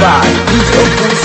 by. Please open